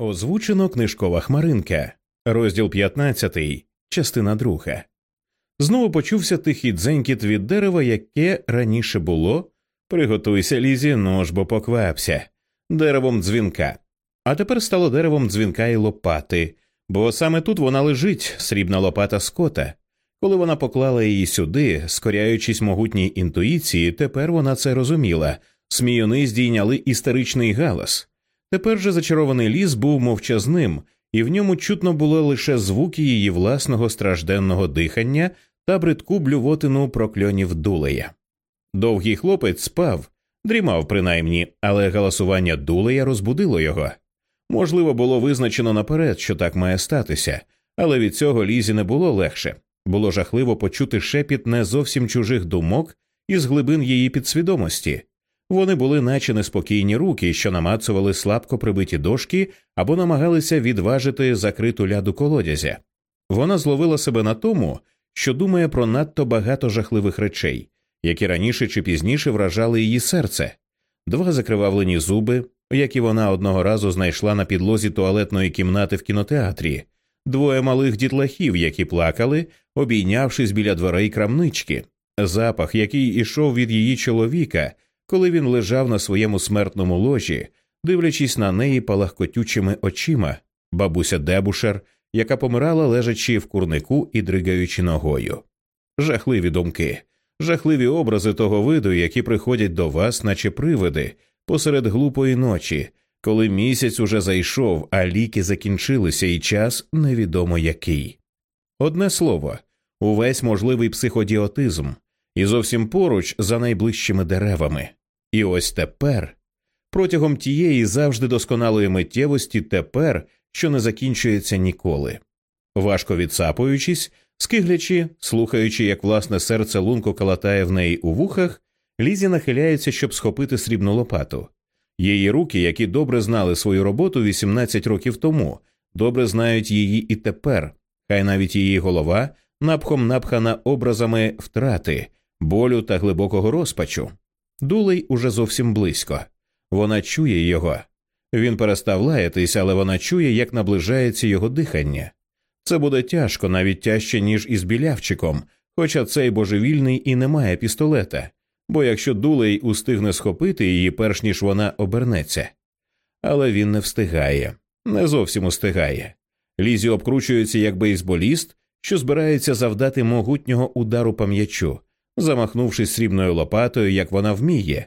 Озвучено книжкова хмаринка, розділ 15, частина 2. Знову почувся тихий дзенькіт від дерева, яке раніше було. Приготуйся, лізі, нож бо поквапся, деревом дзвінка. А тепер стало деревом дзвінка і лопати, бо саме тут вона лежить, срібна лопата скота. Коли вона поклала її сюди, скоряючись могутній інтуїції, тепер вона це розуміла. Сміюни здійняли істеричний галас. Тепер же зачарований ліс був мовчазним, і в ньому чутно було лише звуки її власного стражденного дихання та бридку блювотину прокльонів дулея. Довгий хлопець спав, дрімав принаймні, але галасування дулея розбудило його. Можливо, було визначено наперед, що так має статися, але від цього лізі не було легше. Було жахливо почути шепіт не зовсім чужих думок із глибин її підсвідомості. Вони були, наче неспокійні руки, що намацували слабко прибиті дошки або намагалися відважити закриту ляду колодязя. Вона зловила себе на тому, що думає про надто багато жахливих речей, які раніше чи пізніше вражали її серце, два закривавлені зуби, які вона одного разу знайшла на підлозі туалетної кімнати в кінотеатрі, двоє малих дітлахів, які плакали, обійнявшись біля дверей крамнички, запах, який ішов від її чоловіка коли він лежав на своєму смертному ложі, дивлячись на неї палахкотючими очима, бабуся Дебушер, яка помирала лежачи в курнику і дригаючи ногою. Жахливі думки, жахливі образи того виду, які приходять до вас, наче привиди, посеред глупої ночі, коли місяць уже зайшов, а ліки закінчилися, і час невідомо який. Одне слово, увесь можливий психодіотизм, і зовсім поруч за найближчими деревами. І ось тепер, протягом тієї завжди досконалої миттєвості, тепер, що не закінчується ніколи. Важко відсапуючись, скиглячи, слухаючи, як власне серце лунко калатає в неї у вухах, Лізі нахиляється, щоб схопити срібну лопату. Її руки, які добре знали свою роботу 18 років тому, добре знають її і тепер, хай навіть її голова напхом напхана образами втрати, болю та глибокого розпачу. Дулей уже зовсім близько. Вона чує його. Він перестав лаятись, але вона чує, як наближається його дихання. Це буде тяжко, навіть тяжче, ніж із білявчиком, хоча цей божевільний і не має пістолета, бо якщо дулей устигне схопити її, перш ніж вона обернеться. Але він не встигає, не зовсім устигає. Лізі обкручується як бейсболіст, що збирається завдати могутнього удару пам'ячу, замахнувшись срібною лопатою, як вона вміє.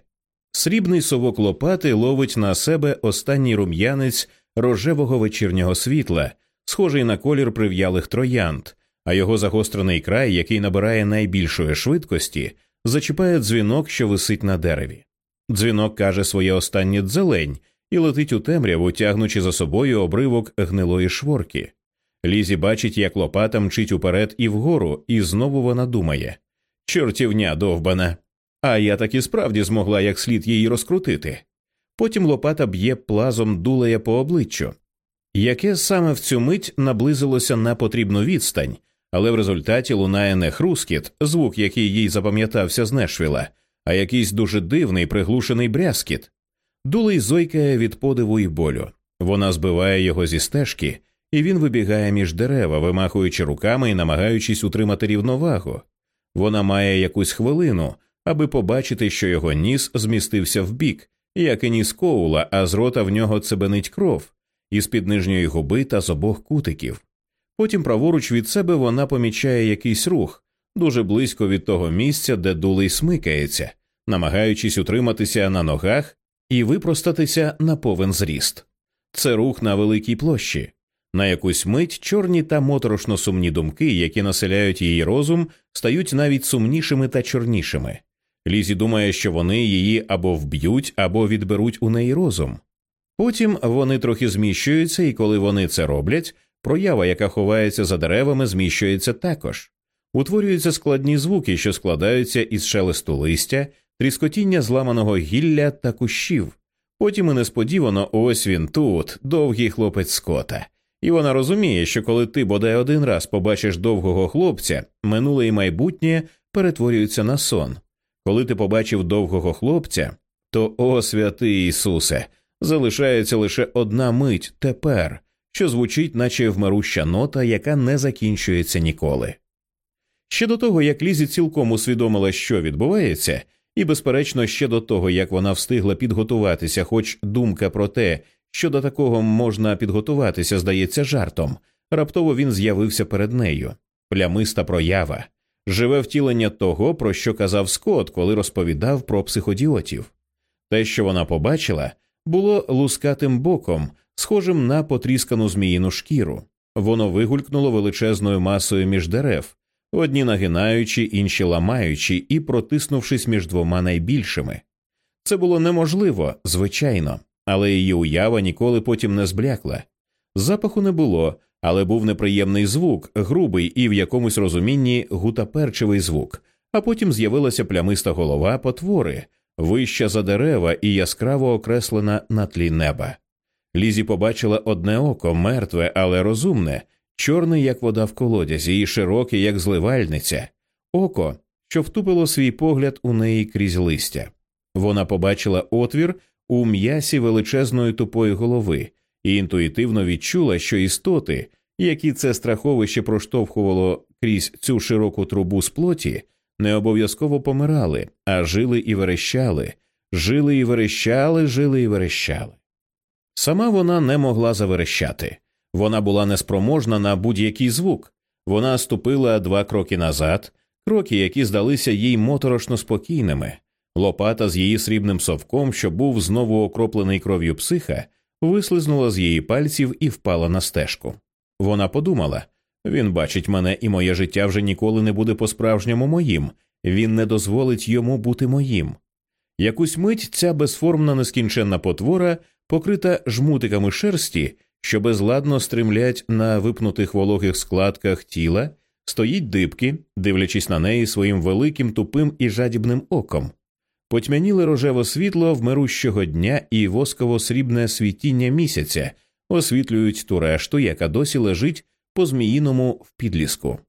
Срібний совок лопати ловить на себе останній рум'янець рожевого вечірнього світла, схожий на колір прив'ялих троянд, а його загострений край, який набирає найбільшої швидкості, зачіпає дзвінок, що висить на дереві. Дзвінок каже своє останнє дзелень і летить у темряву, тягнучи за собою обривок гнилої шворки. Лізі бачить, як лопата мчить уперед і вгору, і знову вона думає Чортівня довбана. А я таки справді змогла як слід її розкрутити. Потім лопата б'є плазом дулея по обличчю, яке саме в цю мить наблизилося на потрібну відстань, але в результаті лунає не хрускіт, звук, який їй запам'ятався з Нешвіла, а якийсь дуже дивний приглушений брязкіт. Дулей зойкає від подиву і болю. Вона збиває його зі стежки, і він вибігає між дерева, вимахуючи руками і намагаючись утримати рівновагу. Вона має якусь хвилину, аби побачити, що його ніс змістився вбік, як і ніс коула, а з рота в нього цебенить кров, із під нижньої губи та з обох кутиків. Потім праворуч від себе вона помічає якийсь рух дуже близько від того місця, де дулей смикається, намагаючись утриматися на ногах і випростатися на повен зріст. Це рух на великій площі. На якусь мить чорні та моторошно сумні думки, які населяють її розум, стають навіть сумнішими та чорнішими. Лізі думає, що вони її або вб'ють, або відберуть у неї розум. Потім вони трохи зміщуються, і коли вони це роблять, проява, яка ховається за деревами, зміщується також. Утворюються складні звуки, що складаються із шелесту листя, тріскотіння зламаного гілля та кущів. Потім і несподівано ось він тут, довгий хлопець скота. І вона розуміє, що коли ти бодай один раз побачиш довгого хлопця, минуле і майбутнє перетворюються на сон. Коли ти побачив довгого хлопця, то о святий Ісусе, Залишається лише одна мить тепер, що звучить, наче вмируща нота, яка не закінчується ніколи. Ще до того, як Лізі цілком усвідомила, що відбувається, і, безперечно, ще до того, як вона встигла підготуватися, хоч думка про те, що до такого можна підготуватися, здається жартом, раптово він з'явився перед нею плямиста проява, живе втілення того, про що казав Скотт, коли розповідав про психодіотів. Те, що вона побачила, було лускатим боком, схожим на потріскану зміїну шкіру. Воно вигулькнуло величезною масою між дерев, одні нагинаючи, інші ламаючи і протиснувшись між двома найбільшими. Це було неможливо, звичайно, але її уява ніколи потім не зблякла. Запаху не було, але був неприємний звук, грубий і в якомусь розумінні гутаперчивий звук, а потім з'явилася плямиста голова потвори, вища за дерева і яскраво окреслена на тлі неба. Лізі побачила одне око, мертве, але розумне, чорне, як вода в колодязі, і широке, як зливальниця, око, що втупило свій погляд у неї крізь листя. Вона побачила отвір у м'ясі величезної тупої голови і інтуїтивно відчула, що істоти, які це страховище проштовхувало крізь цю широку трубу з плоті, не обов'язково помирали, а жили і верещали, жили і верещали, жили і верещали. Сама вона не могла заверещати. Вона була неспроможна на будь-який звук. Вона ступила два кроки назад, кроки, які здалися їй моторошно спокійними. Лопата з її срібним совком, що був знову окроплений кров'ю психа, вислизнула з її пальців і впала на стежку. Вона подумала він бачить мене, і моє життя вже ніколи не буде по-справжньому моїм, він не дозволить йому бути моїм. Якусь мить ця безформна нескінченна потвора, покрита жмутиками шерсті, що безладно стримлять на випнутих вологих складках тіла, стоїть дибки, дивлячись на неї своїм великим тупим і жадібним оком. Потьмяніле рожево світло вмирущого дня і восково срібне світіння місяця освітлюють ту решту, яка досі лежить по зміїному в підліску.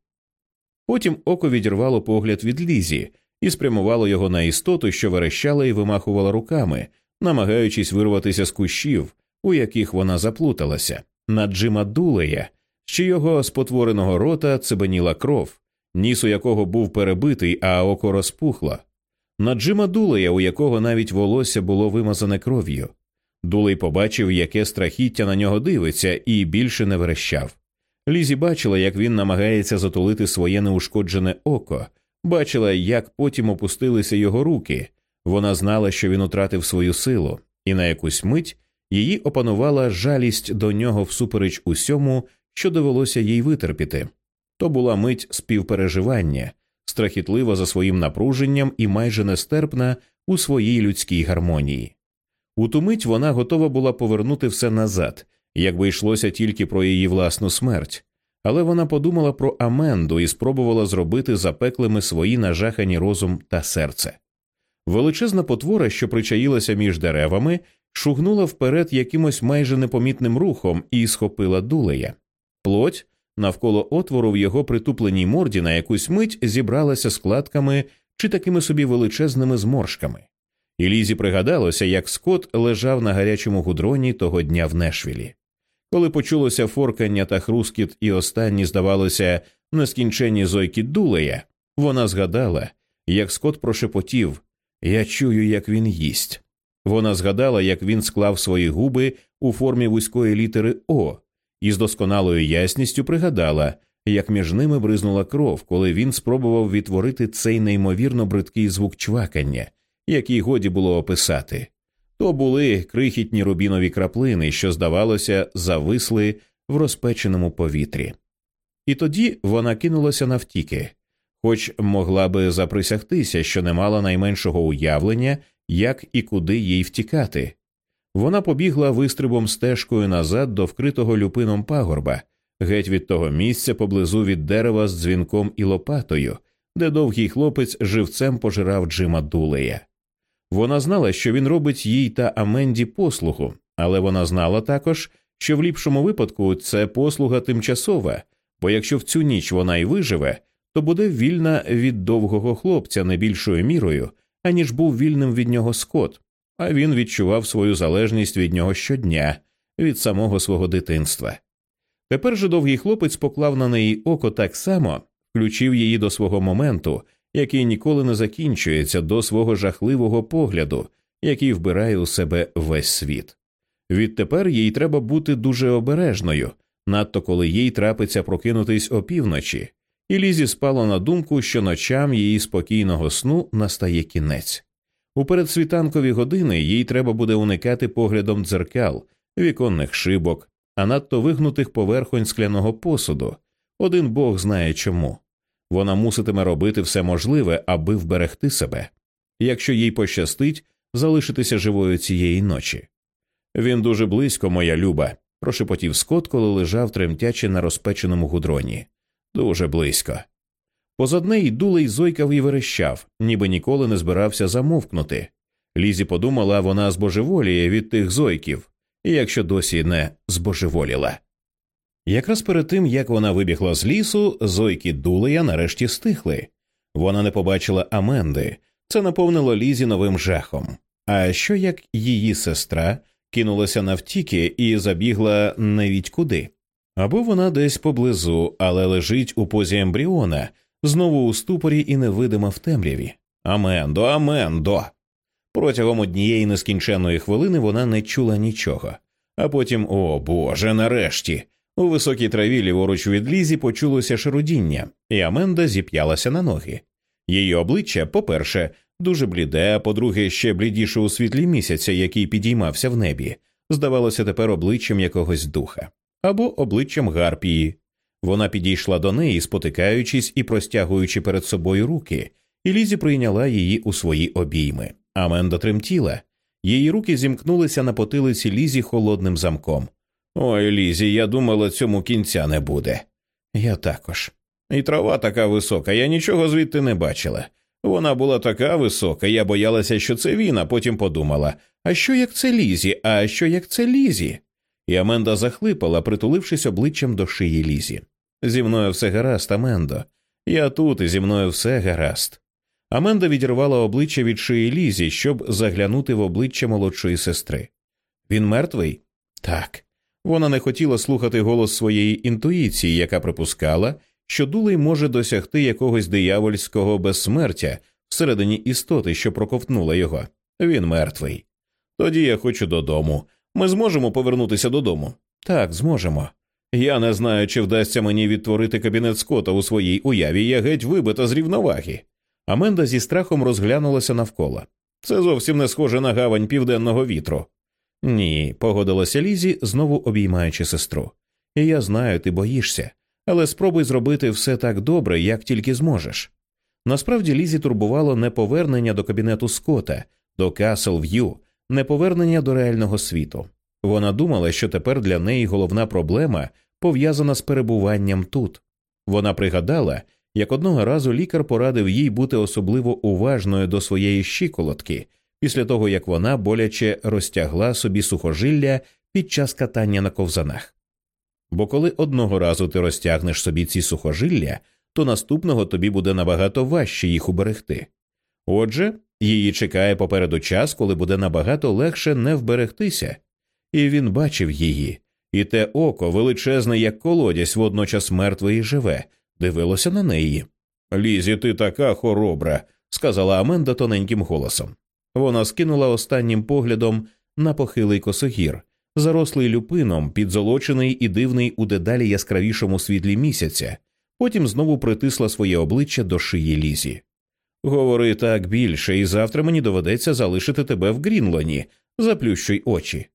Потім око відірвало погляд від лізі і спрямувало його на істоту, що верещала і вимахувала руками, намагаючись вирватися з кущів, у яких вона заплуталася, на Джима Дулея, що його спотвореного рота цибеніла кров, ніс у якого був перебитий, а око розпухло. На Джима Дулея, у якого навіть волосся було вимазане кров'ю. Дулей побачив, яке страхіття на нього дивиться, і більше не верещав. Лізі бачила, як він намагається затулити своє неушкоджене око, бачила, як потім опустилися його руки. Вона знала, що він утратив свою силу, і на якусь мить її опанувала жалість до нього всупереч усьому, що довелося їй витерпіти. То була мить співпереживання, страхітлива за своїм напруженням і майже нестерпна у своїй людській гармонії. У ту мить вона готова була повернути все назад, якби йшлося тільки про її власну смерть, але вона подумала про Аменду і спробувала зробити запеклими свої нажахані розум та серце. Величезна потвора, що причаїлася між деревами, шугнула вперед якимось майже непомітним рухом і схопила дулея. Плоть навколо отвору в його притупленій морді на якусь мить зібралася складками чи такими собі величезними зморшками. І Лізі пригадалося, як Скот лежав на гарячому гудроні того дня в Нешвілі. Коли почулося форкання та хрускіт, і останні, здавалося, нескінченні зойки дулея, вона згадала, як Скот прошепотів Я чую, як він їсть. Вона згадала, як він склав свої губи у формі вузької літери О, і з досконалою ясністю пригадала, як між ними бризнула кров, коли він спробував відтворити цей неймовірно бридкий звук чвакання, який годі було описати. То були крихітні рубінові краплини, що, здавалося, зависли в розпеченому повітрі. І тоді вона кинулася навтіки, хоч могла би заприсягтися, що не мала найменшого уявлення, як і куди їй втікати. Вона побігла вистрибом стежкою назад до вкритого люпином пагорба, геть від того місця поблизу від дерева з дзвінком і лопатою, де довгий хлопець живцем пожирав Джима Дулея. Вона знала, що він робить їй та Аменді послугу, але вона знала також, що в ліпшому випадку це послуга тимчасова, бо якщо в цю ніч вона й виживе, то буде вільна від довгого хлопця не більшою мірою, аніж був вільним від нього скот, а він відчував свою залежність від нього щодня, від самого свого дитинства. Тепер же довгий хлопець поклав на неї око так само, включив її до свого моменту, який ніколи не закінчується, до свого жахливого погляду, який вбирає у себе весь світ. Відтепер їй треба бути дуже обережною, надто коли їй трапиться прокинутись опівночі, і Лізі спало на думку, що ночам її спокійного сну настає кінець. У передсвітанкові години їй треба буде уникати поглядом дзеркал, віконних шибок, а надто вигнутих поверхонь скляного посуду. Один бог знає чому. Вона муситиме робити все можливе, аби вберегти себе, якщо їй пощастить залишитися живою цієї ночі. Він дуже близько, моя люба, прошепотів Скот, коли лежав тремтячи на розпеченому гудроні. Дуже близько. Позад неї дулей зойкав і верещав, ніби ніколи не збирався замовкнути. Лізі подумала, вона збожеволіє від тих зойків, якщо досі не збожеволіла. Якраз перед тим, як вона вибігла з лісу, зойки дулея нарешті стихли. Вона не побачила Аменди, це наповнило Лізі новим жахом. А що як її сестра кинулася навтіки і забігла невідь куди? Або вона десь поблизу, але лежить у позі ембріона, знову у ступорі і невидима в темряві. Амендо, амендо. Протягом однієї нескінченної хвилини вона не чула нічого. А потім, о Боже, нарешті. У високій траві ліворуч від лізі почулося шарудіння, і Аменда зіп'ялася на ноги. Її обличчя, по-перше, дуже бліде, а по-друге, ще блідіше у світлі місяця, який підіймався в небі, здавалося тепер обличчям якогось духа або обличчям гарпії. Вона підійшла до неї, спотикаючись і простягуючи перед собою руки, і Лізі прийняла її у свої обійми. Аменда тремтіла. Її руки зімкнулися на потилиці Лізі холодним замком. Ой, Лізі, я думала, цьому кінця не буде. Я також. І трава така висока, я нічого звідти не бачила. Вона була така висока, я боялася, що це він, а потім подумала а що як це Лізі, а що як це Лізі? І Аменда захлипала, притулившись обличчям до шиї Лізі. Зі мною все гаразд, Амендо. Я тут і зі мною все гаразд. Аменда відірвала обличчя від шиї Лізі, щоб заглянути в обличчя молодшої сестри. Він мертвий? Так. Вона не хотіла слухати голос своєї інтуїції, яка припускала, що дулей може досягти якогось диявольського безсмертя всередині істоти, що проковтнула його. Він мертвий. Тоді я хочу додому. Ми зможемо повернутися додому. Так, зможемо. Я не знаю, чи вдасться мені відтворити кабінет Скота у своїй уяві, я геть вибита з рівноваги. Аменда зі страхом розглянулася навколо. Це зовсім не схоже на гавань південного вітру. Ні, погодилася Лізі, знову обіймаючи сестру. І я знаю, ти боїшся, але спробуй зробити все так добре, як тільки зможеш. Насправді Лізі турбувало не повернення до кабінету Скота, до Касл В'ю, не повернення до реального світу. Вона думала, що тепер для неї головна проблема пов'язана з перебуванням тут. Вона пригадала, як одного разу лікар порадив їй бути особливо уважною до своєї щиколотки після того як вона боляче розтягла собі сухожилля під час катання на ковзанах. Бо коли одного разу ти розтягнеш собі ці сухожилля, то наступного тобі буде набагато важче їх уберегти. Отже, її чекає попереду час, коли буде набагато легше не вберегтися, і він бачив її, і те око, величезне, як колодязь, водночас мертве і живе, дивилося на неї. Лізі, ти така хоробра, сказала Аменда тоненьким голосом. Вона скинула останнім поглядом на похилий косогір, зарослий люпином, підзолочений і дивний у дедалі яскравішому світлі місяця, потім знову притисла своє обличчя до шиї лізі. Говори так більше, і завтра мені доведеться залишити тебе в Грінлоні. Заплющуй очі.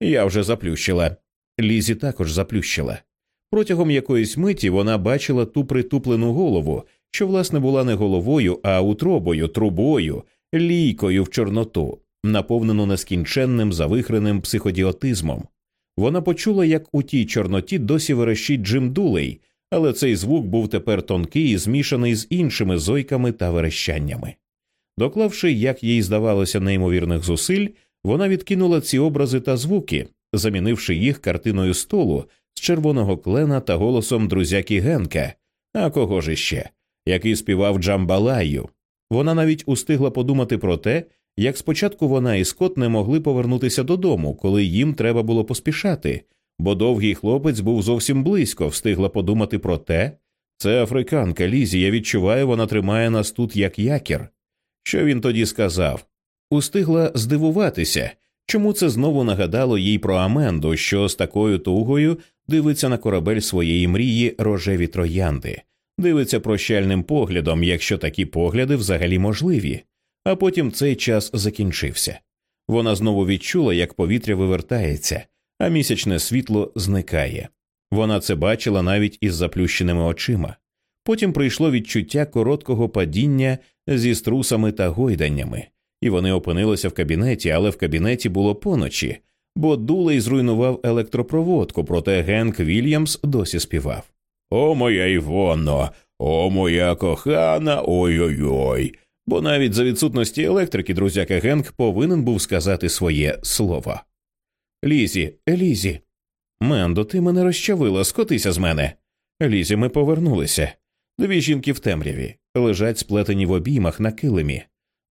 Я вже заплющила. Лізі також заплющила. Протягом якоїсь миті вона бачила ту притуплену голову, що, власне, була не головою, а утробою, трубою, лійкою в Чорноту, наповнену нескінченним завихреним психодіотизмом. Вона почула, як у тій Чорноті досі верещить Джим Дулей, але цей звук був тепер тонкий і змішаний з іншими зойками та верещаннями. Доклавши, як їй здавалося, неймовірних зусиль, вона відкинула ці образи та звуки, замінивши їх картиною столу з червоного клена та голосом друзяки Генка, а кого ж іще, який співав Джамбалаю. Вона навіть устигла подумати про те, як спочатку вона і Скот не могли повернутися додому, коли їм треба було поспішати, бо довгий хлопець був зовсім близько, встигла подумати про те. Це африканка Лізі, я відчуваю, вона тримає нас тут як якір. Що він тоді сказав? Устигла здивуватися, чому це знову нагадало їй про Аменду, що з такою тугою дивиться на корабель своєї мрії рожеві троянди, дивиться прощальним поглядом, якщо такі погляди взагалі можливі, а потім цей час закінчився. Вона знову відчула, як повітря вивертається, а місячне світло зникає. Вона це бачила навіть із заплющеними очима. Потім прийшло відчуття короткого падіння зі струсами та гойданнями, і вони опинилися в кабінеті, але в кабінеті було поночі, бо дулей зруйнував електропроводку, проте Генк Вільямс досі співав. О, моя Івонно, о, моя кохана, ой-ой-ой. Бо навіть за відсутності електрики друзяка Генк повинен був сказати своє слово. Лізі, Лізі. Мендо, ти мене розчавила, скотися з мене. Лізі, ми повернулися. Дві жінки в темряві лежать сплетені в обіймах на килимі.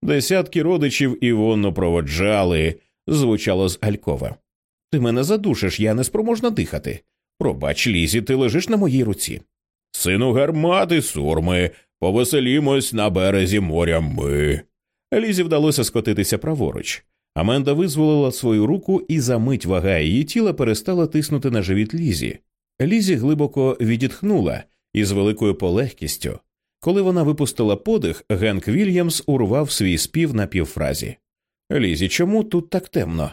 Десятки родичів Івонну проводжали, звучало з Алькова. Ти мене задушиш, я не спроможна дихати. Пробач, Лізі, ти лежиш на моїй руці. Сину гармати, сурми, повеселімось на березі моря ми. Лізі вдалося скотитися праворуч. Аменда визволила свою руку, і за мить вага її тіла перестала тиснути на живіт Лізі. Лізі глибоко відітхнула і з великою полегкістю. Коли вона випустила подих, Генк Вільямс урвав свій спів на півфразі. Лізі, чому тут так темно?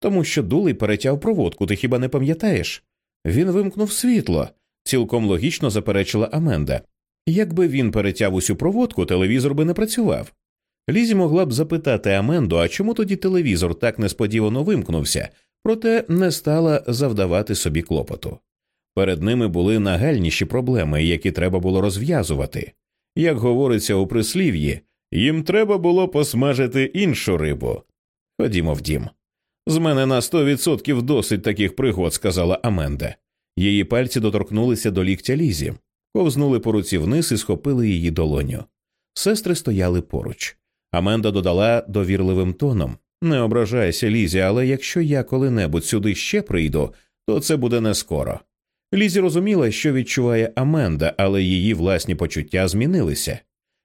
Тому що дулей перетяв проводку, ти хіба не пам'ятаєш? Він вимкнув світло, цілком логічно заперечила Аменда. Якби він перетяв усю проводку, телевізор би не працював. Лізі могла б запитати Аменду, а чому тоді телевізор так несподівано вимкнувся, проте не стала завдавати собі клопоту. Перед ними були нагальніші проблеми, які треба було розв'язувати. Як говориться у прислів'ї, їм треба було посмажити іншу рибу. Ходімо в дім. З мене на сто відсотків досить таких пригод, сказала Аменда. Її пальці доторкнулися до ліктя Лізі, ковзнули по руці вниз і схопили її долоню. Сестри стояли поруч. Аменда додала довірливим тоном Не ображайся, Лізі, але якщо я коли-небудь сюди ще прийду, то це буде не скоро. Лізі розуміла, що відчуває Аменда, але її власні почуття змінилися.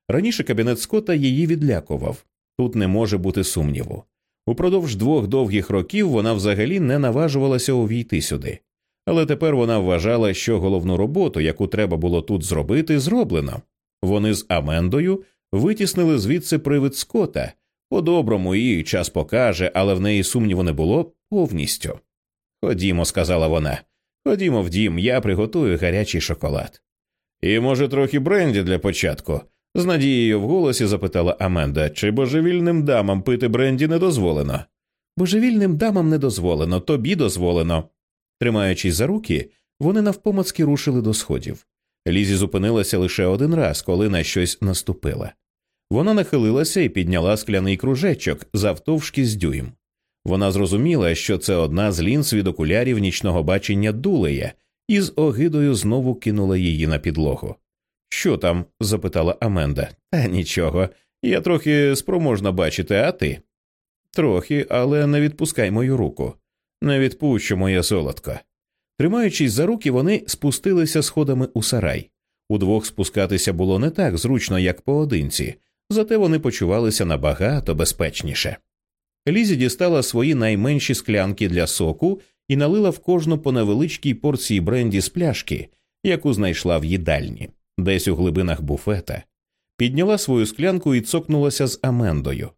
Раніше кабінет Скотта її відлякував тут не може бути сумніву. Упродовж двох довгих років вона взагалі не наважувалася увійти сюди, але тепер вона вважала, що головну роботу, яку треба було тут зробити, зроблено. Вони з Амендою витіснили звідси привид Скота. По-доброму її час покаже, але в неї сумніву не було повністю. Ходімо, сказала вона. Ходімо в дім, я приготую гарячий шоколад. І, може, трохи бренді для початку. З надією в голосі запитала Аменда, чи божевільним дамам пити бренді не дозволено. Божевільним дамам не дозволено, тобі дозволено. Тримаючись за руки, вони навпомацьки рушили до сходів. Лізі зупинилася лише один раз, коли на щось наступила. Вона нахилилася і підняла скляний кружечок завтовшки з дюйм. Вона зрозуміла, що це одна з лінз від окулярів нічного бачення дулея, і з огидою знову кинула її на підлогу. Що там? запитала Аменда. Та нічого. Я трохи спроможна бачити, а ти? Трохи, але не відпускай мою руку. Не відпущу моє золотко. Тримаючись за руки, вони спустилися сходами у сарай. Удвох спускатися було не так зручно, як поодинці, зате вони почувалися набагато безпечніше. Лізі дістала свої найменші склянки для соку і налила в кожну по невеличкій порції бренді з пляшки, яку знайшла в їдальні, десь у глибинах буфета. Підняла свою склянку і цокнулася з Амендою.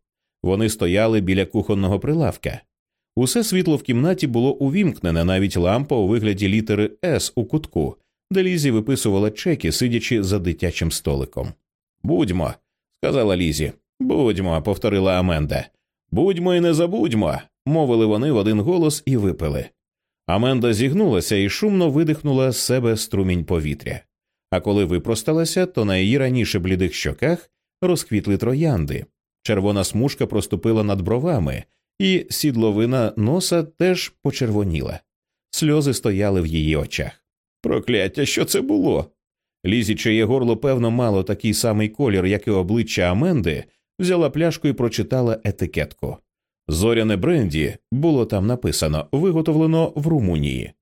Вони стояли біля кухонного прилавка. Усе світло в кімнаті було увімкнене, навіть лампа у вигляді літери С у кутку, де Лізі виписувала чеки, сидячи за дитячим столиком. Будьмо, сказала Лізі. Будьмо, повторила Аменда. Будьмо і не забудьмо, мовили вони в один голос і випили. Аменда зігнулася і шумно видихнула з себе струмінь повітря. А коли випросталася, то на її раніше блідих щоках розквітли троянди. Червона смужка проступила над бровами, і сідловина носа теж почервоніла. Сльози стояли в її очах. Прокляття, що це було? Лізі, чиє горло, певно, мало такий самий колір, як і обличчя Аменди, взяла пляшку і прочитала етикетку. Зоряне бренді було там написано, виготовлено в Румунії.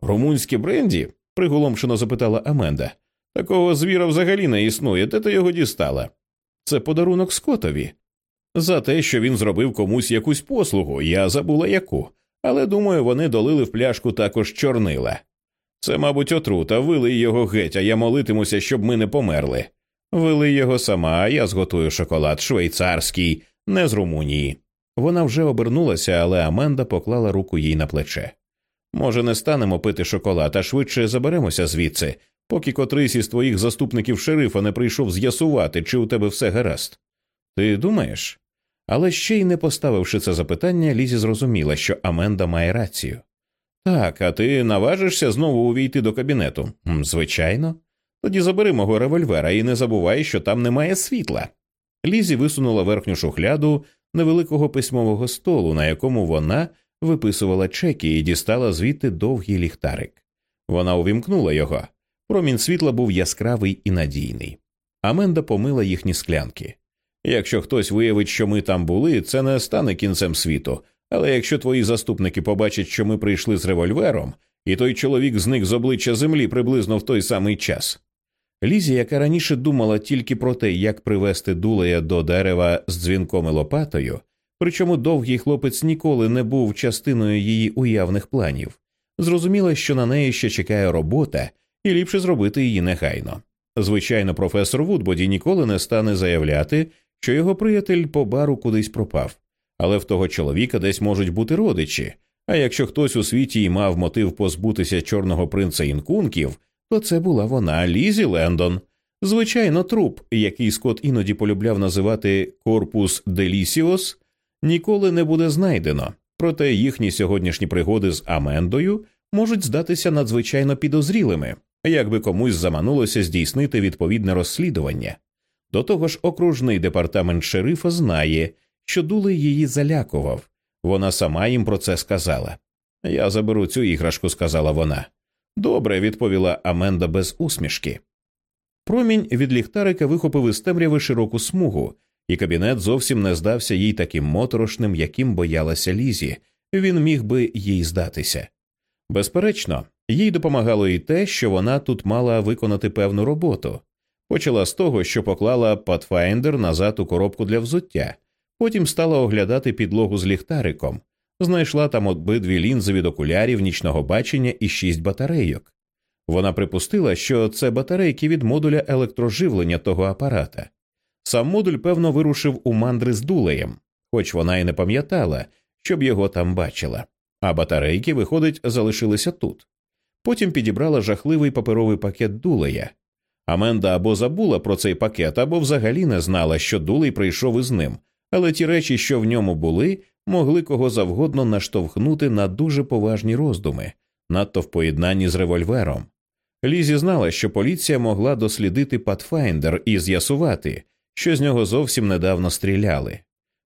Румунське бренді? приголомшено запитала Аменда. Такого звіра взагалі не існує, де ти його дістала? Це подарунок Скотові. За те, що він зробив комусь якусь послугу, я забула яку, але думаю, вони долили в пляшку також чорнила. Це, мабуть, отрута, вилий його геть, а я молитимуся, щоб ми не померли. Вили його сама, а я зготую шоколад швейцарський, не з Румунії. Вона вже обернулася, але Аменда поклала руку їй на плече. Може, не станемо пити шоколад, а швидше заберемося звідси, поки котрийсь із твоїх заступників шерифа не прийшов з'ясувати, чи у тебе все гаразд. Ти думаєш? Але ще й не поставивши це запитання, Лізі зрозуміла, що Аменда має рацію. Так, а ти наважишся знову увійти до кабінету? Звичайно. Тоді забери мого револьвера і не забувай, що там немає світла. Лізі висунула верхню шухляду невеликого письмового столу, на якому вона виписувала чеки і дістала звідти довгий ліхтарик. Вона увімкнула його. Промінь світла був яскравий і надійний. Аменда помила їхні склянки. Якщо хтось виявить, що ми там були, це не стане кінцем світу. Але якщо твої заступники побачать, що ми прийшли з револьвером, і той чоловік зник з обличчя землі приблизно в той самий час. Лізі, яка раніше думала тільки про те, як привести дулея до дерева з дзвінком і лопатою, причому довгий хлопець ніколи не був частиною її уявних планів, зрозуміла, що на неї ще чекає робота, і ліпше зробити її негайно. Звичайно, професор Вудбоді ніколи не стане заявляти, що його приятель по бару кудись пропав, але в того чоловіка десь можуть бути родичі. А якщо хтось у світі й мав мотив позбутися чорного принца інкунків, то це була вона Лізі Лендон. Звичайно, труп, який Скот іноді полюбляв називати корпус Делісіос, ніколи не буде знайдено, проте їхні сьогоднішні пригоди з Амендою можуть здатися надзвичайно підозрілими, якби комусь заманулося здійснити відповідне розслідування. До того ж, окружний департамент шерифа знає, що Дулей її залякував. Вона сама їм про це сказала. Я заберу цю іграшку, сказала вона. Добре, відповіла Аменда без усмішки. Промінь від ліхтарика вихопив із темряви широку смугу, і кабінет зовсім не здався їй таким моторошним, яким боялася Лізі, він міг би їй здатися. Безперечно, їй допомагало і те, що вона тут мала виконати певну роботу. Почала з того, що поклала Pathfinder назад у коробку для взуття, потім стала оглядати підлогу з ліхтариком, знайшла там обидві лінзи від окулярів нічного бачення і шість батарейок. Вона припустила, що це батарейки від модуля електроживлення того апарата. Сам модуль, певно, вирушив у мандри з дулеєм, хоч вона й не пам'ятала, щоб його там бачила, а батарейки, виходить, залишилися тут. Потім підібрала жахливий паперовий пакет дулея. Аменда або забула про цей пакет, або взагалі не знала, що дулей прийшов із ним, але ті речі, що в ньому були, могли кого завгодно наштовхнути на дуже поважні роздуми, надто в поєднанні з револьвером. Лізі знала, що поліція могла дослідити Pathfinder і з'ясувати, що з нього зовсім недавно стріляли.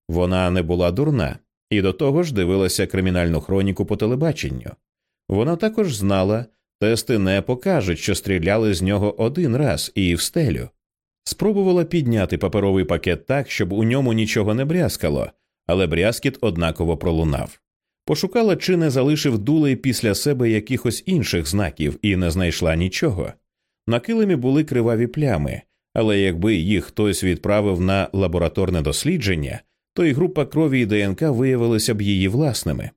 Вона не була дурна і до того ж дивилася кримінальну хроніку по телебаченню. Вона також знала, тести не покажуть, що стріляли з нього один раз і в стелю. Спробувала підняти паперовий пакет так, щоб у ньому нічого не брязкало, але брязкіт однаково пролунав. Пошукала, чи не залишив дулей після себе якихось інших знаків, і не знайшла нічого. На килимі були криваві плями, але якби їх хтось відправив на лабораторне дослідження, то і група крові і ДНК виявилися б її власними.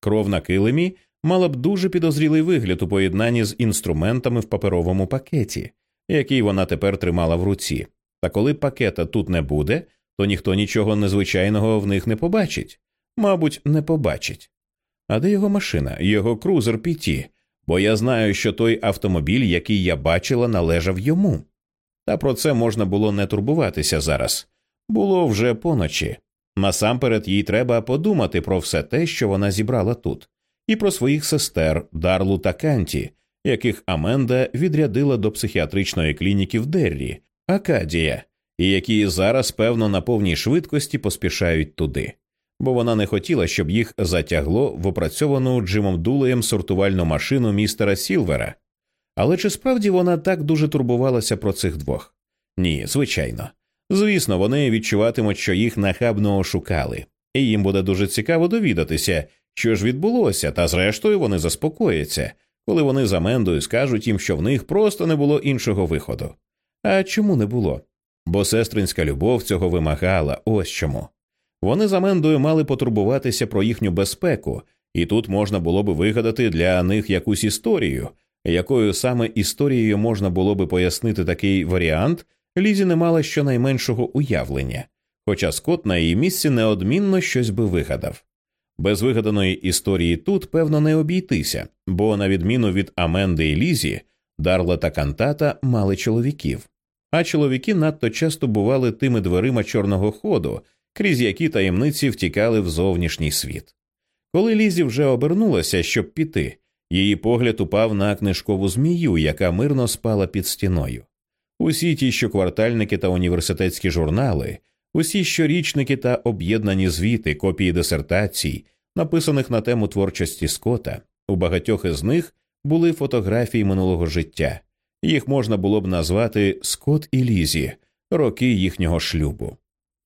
Кров на килимі мала б дуже підозрілий вигляд у поєднанні з інструментами в паперовому пакеті, який вона тепер тримала в руці. Та коли пакета тут не буде, то ніхто нічого незвичайного в них не побачить, мабуть, не побачить. А де його машина, його крузер Піті, бо я знаю, що той автомобіль, який я бачила, належав йому. Та про це можна було не турбуватися зараз. Було вже поночі. Насамперед їй треба подумати про все те, що вона зібрала тут, і про своїх сестер Дарлу та Канті, яких Аменда відрядила до психіатричної клініки в Деррі, Акадія, і які зараз, певно, на повній швидкості поспішають туди, бо вона не хотіла, щоб їх затягло в опрацьовану Джимом Дулеєм сортувальну машину містера Сілвера. Але чи справді вона так дуже турбувалася про цих двох? Ні, звичайно. Звісно, вони відчуватимуть, що їх нахабно ошукали, і їм буде дуже цікаво довідатися, що ж відбулося, та зрештою вони заспокояться, коли вони за Мендою скажуть їм, що в них просто не було іншого виходу. А чому не було? Бо сестринська любов цього вимагала, ось чому. Вони за Мендою мали потурбуватися про їхню безпеку, і тут можна було би вигадати для них якусь історію, якою саме історією можна було би пояснити такий варіант, Лізі не мала щонайменшого уявлення, хоча Скот на її місці неодмінно щось би вигадав. Без вигаданої історії тут, певно, не обійтися, бо, на відміну від Аменди і Лізі, Дарла та Кантата мали чоловіків, а чоловіки надто часто бували тими дверима чорного ходу, крізь які таємниці втікали в зовнішній світ. Коли Лізі вже обернулася, щоб піти, її погляд упав на книжкову змію, яка мирно спала під стіною. Усі ті щоквартальники та університетські журнали, усі щорічники та об'єднані звіти, копії дисертацій, написаних на тему творчості Скота, у багатьох із них були фотографії минулого життя. Їх можна було б назвати Скот і Лізі, роки їхнього шлюбу.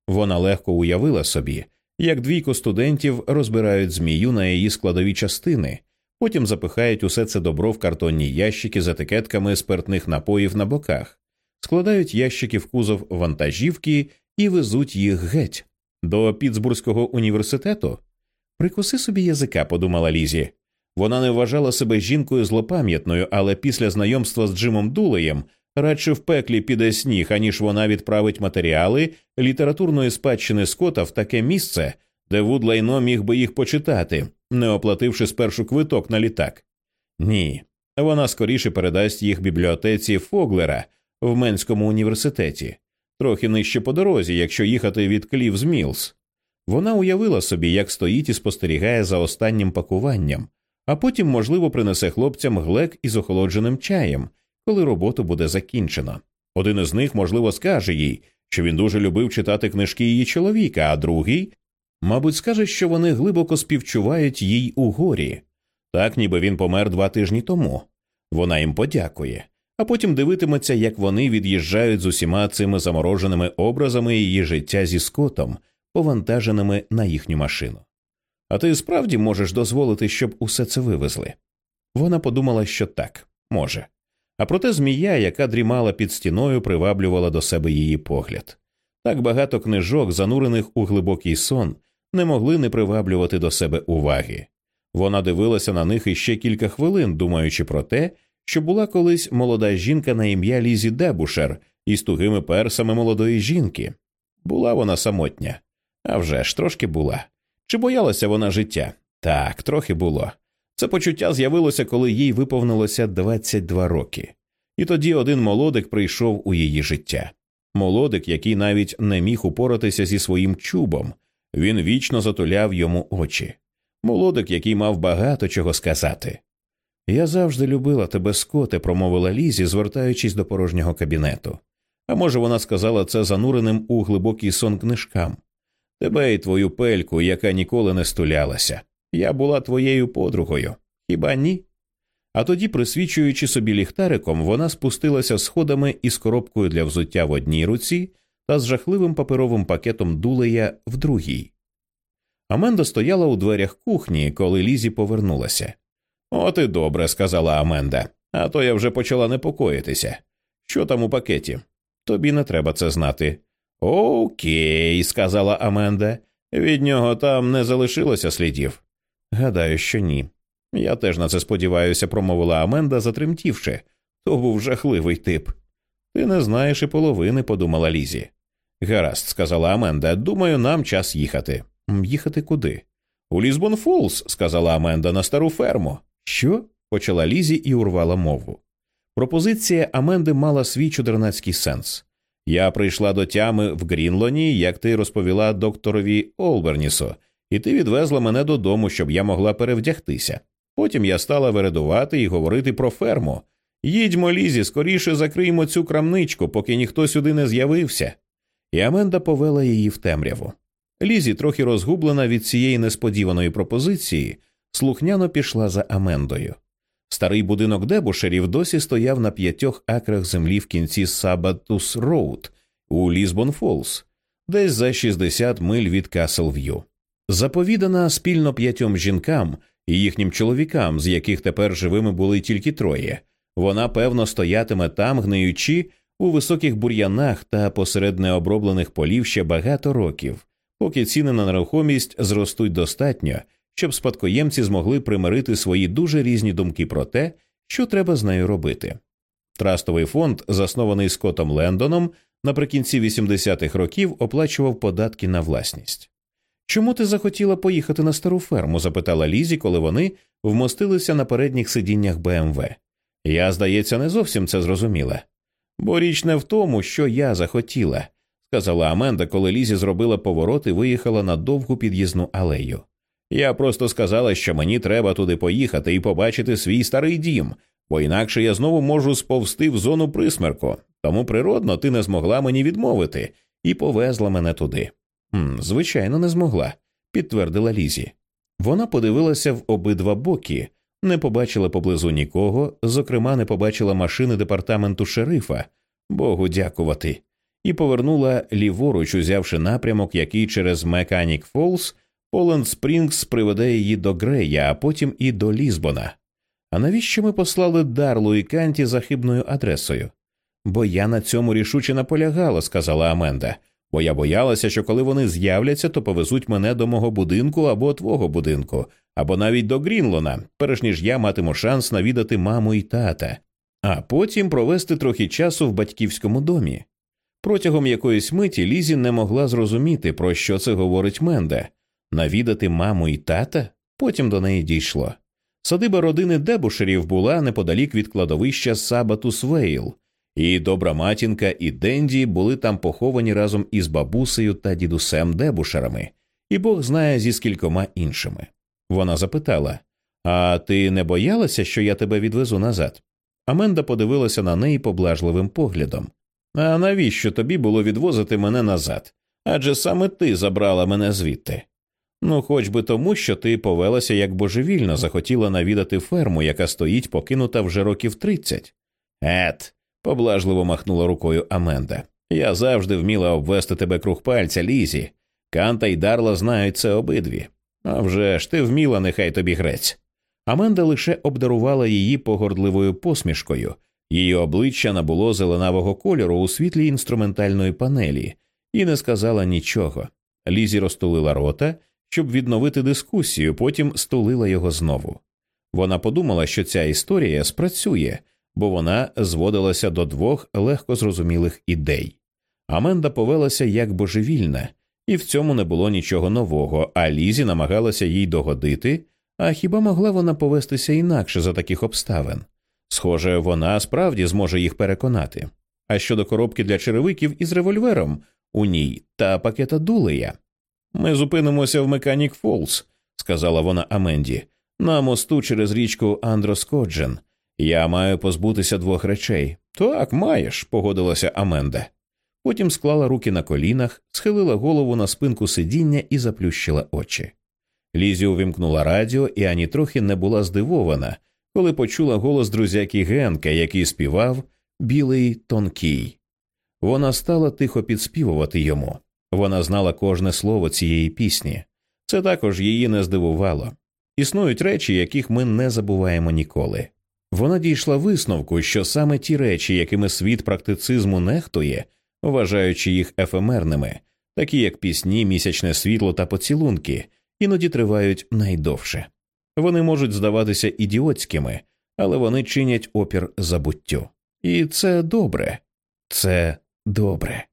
Вона легко уявила собі, як двійко студентів розбирають змію на її складові частини, потім запихають усе це добро в картонні ящики з етикетками спиртних напоїв на боках, складають ящики в кузов вантажівки і везуть їх геть. До Пітсбурзького університету. Прикуси собі язика, подумала Лізі. Вона не вважала себе жінкою злопам'ятною, але після знайомства з Джимом Дулеєм радше в пеклі піде сніг, аніж вона відправить матеріали літературної спадщини Скота в таке місце, де Вудлайно міг би їх почитати, не оплативши спершу квиток на літак. Ні, вона скоріше передасть їх бібліотеці Фоглера в Менському університеті, трохи нижче по дорозі, якщо їхати від Клівз Мілс. Вона уявила собі, як стоїть і спостерігає за останнім пакуванням, а потім, можливо, принесе хлопцям глек із охолодженим чаєм, коли роботу буде закінчено. Один із них, можливо, скаже їй, що він дуже любив читати книжки її чоловіка, а другий, мабуть, скаже, що вони глибоко співчувають їй у горі, так ніби він помер два тижні тому. Вона їм подякує, а потім дивитиметься, як вони від'їжджають з усіма цими замороженими образами її життя зі скотом, повантаженими на їхню машину. А ти справді можеш дозволити, щоб усе це вивезли? Вона подумала, що так, може. А проте змія, яка дрімала під стіною, приваблювала до себе її погляд. Так багато книжок, занурених у глибокий сон, не могли не приваблювати до себе уваги. Вона дивилася на них іще кілька хвилин, думаючи про те, що була колись молода жінка на ім'я Лізі Дебушер із тугими персами молодої жінки. Була вона самотня. А вже ж трошки була. Чи боялася вона життя? Так, трохи було. Це почуття з'явилося, коли їй виповнилося 22 роки, і тоді один молодик прийшов у її життя. Молодик, який навіть не міг упоратися зі своїм чубом, він вічно затуляв йому очі. Молодик, який мав багато чого сказати. Я завжди любила тебе, скоте, промовила Лізі, звертаючись до порожнього кабінету. А може, вона сказала це зануреним у глибокий сон книжкам. Тебе і твою пельку, яка ніколи не стулялася. Я була твоєю подругою. Хіба ні? А тоді, присвічуючи собі ліхтариком, вона спустилася сходами із коробкою для взуття в одній руці та з жахливим паперовим пакетом дулея в другій. Аменда стояла у дверях кухні, коли Лізі повернулася. От і добре, сказала Аменда, а то я вже почала непокоїтися. Що там у пакеті? Тобі не треба це знати. Окей, сказала Аменда. Від нього там не залишилося слідів. Гадаю, що ні. Я теж на це сподіваюся, промовила Аменда, затремтівши. То був жахливий тип. Ти не знаєш і половини, подумала Лізі. Гаразд, сказала Аменда, думаю, нам час їхати. Їхати куди? У Лізбон Фолс, сказала Аменда, на стару ферму. Що? почала Лізі і урвала мову. Пропозиція Аменди мала свій чудернацький сенс. Я прийшла до тями в Грінлоні, як ти розповіла докторові Олбернісу, і ти відвезла мене додому, щоб я могла перевдягтися. Потім я стала вередувати і говорити про ферму. Їдьмо, Лізі, скоріше закриємо цю крамничку, поки ніхто сюди не з'явився. І Аменда повела її в темряву. Лізі, трохи розгублена від цієї несподіваної пропозиції, слухняно пішла за Амендою. Старий будинок Дебушерів досі стояв на п'ятьох акрах землі в кінці Сабатус Роуд, у Лізбон Фолс, десь за 60 миль від Каслв'ю. Заповідана спільно п'ятьом жінкам і їхнім чоловікам, з яких тепер живими були тільки троє. Вона певно стоятиме там, гниючи у високих бур'янах та посеред необроблених полів ще багато років, поки ціни на нерухомість зростуть достатньо, щоб спадкоємці змогли примирити свої дуже різні думки про те, що треба з нею робити. Трастовий фонд, заснований Скотом Лендоном, наприкінці 80-х років оплачував податки на власність. Чому ти захотіла поїхати на стару ферму? запитала Лізі, коли вони вмостилися на передніх сидіннях БМВ. Я, здається, не зовсім це зрозуміла. Бо річ не в тому, що я захотіла, сказала Аменда, коли Лізі зробила поворот і виїхала на довгу під'їзну алею. Я просто сказала, що мені треба туди поїхати і побачити свій старий дім, бо інакше я знову можу сповзти в зону присмерку, тому природно ти не змогла мені відмовити і повезла мене туди. «Хм, Звичайно, не змогла, підтвердила Лізі. Вона подивилася в обидва боки, не побачила поблизу нікого, зокрема, не побачила машини департаменту шерифа, Богу дякувати, і повернула ліворуч, узявши напрямок, який через Меканік Фолс Поленд Спрінгс приведе її до Грея, а потім і до Лізбона. А навіщо ми послали Дарлу і Канті за хибною адресою? Бо я на цьому рішуче наполягала, сказала Аменда, бо я боялася, що коли вони з'являться, то повезуть мене до мого будинку або твого будинку, або навіть до Грінлона, перш ніж я матиму шанс навідати маму і тата, а потім провести трохи часу в батьківському домі. Протягом якоїсь миті Лізі не могла зрозуміти, про що це говорить Менда навідати маму і тата. Потім до неї дійшло. Садиба родини Дебушерів була неподалік від кладовища Сабатус Вейл, і добра матінка і Денді були там поховані разом із бабусею та дідусем Дебушерами, і Бог знає зі скількома іншими. Вона запитала А ти не боялася, що я тебе відвезу назад? Аменда подивилася на неї поблажливим поглядом. А навіщо тобі було відвозити мене назад? Адже саме ти забрала мене звідти. Ну, хоч би тому, що ти повелася як божевільно, захотіла навідати ферму, яка стоїть покинута вже років тридцять. Ет, поблажливо махнула рукою Аменда. Я завжди вміла обвести тебе круг пальця, Лізі. Канта й Дарла знають це обидві. А вже ж ти вміла, нехай тобі грець. Аменда лише обдарувала її погордливою посмішкою, її обличчя набуло зеленавого кольору у світлі інструментальної панелі, і не сказала нічого. Лізі розтулила рота щоб відновити дискусію, потім стулила його знову. Вона подумала, що ця історія спрацює, бо вона зводилася до двох легко зрозумілих ідей. Аменда повелася як божевільна, і в цьому не було нічого нового, а Лізі намагалася їй догодити. А хіба могла вона повестися інакше за таких обставин? Схоже, вона справді зможе їх переконати. А щодо коробки для черевиків із револьвером у ній та пакета дулея, ми зупинимося в Меканік Фолс, сказала вона Аменді, на мосту через річку Андроскоджен. Я маю позбутися двох речей. Так, маєш, погодилася Аменда. Потім склала руки на колінах, схилила голову на спинку сидіння і заплющила очі. Лізі увімкнула радіо, і ані трохи не була здивована, коли почула голос друзяки Генка, який співав Білий тонкий. Вона стала тихо підспівувати йому. Вона знала кожне слово цієї пісні. Це також її не здивувало. Існують речі, яких ми не забуваємо ніколи. Вона дійшла висновку, що саме ті речі, якими світ практицизму нехтує, вважаючи їх ефемерними, такі як пісні, місячне світло та поцілунки, іноді тривають найдовше. Вони можуть здаватися ідіотськими, але вони чинять опір забуттю. І це добре, це добре.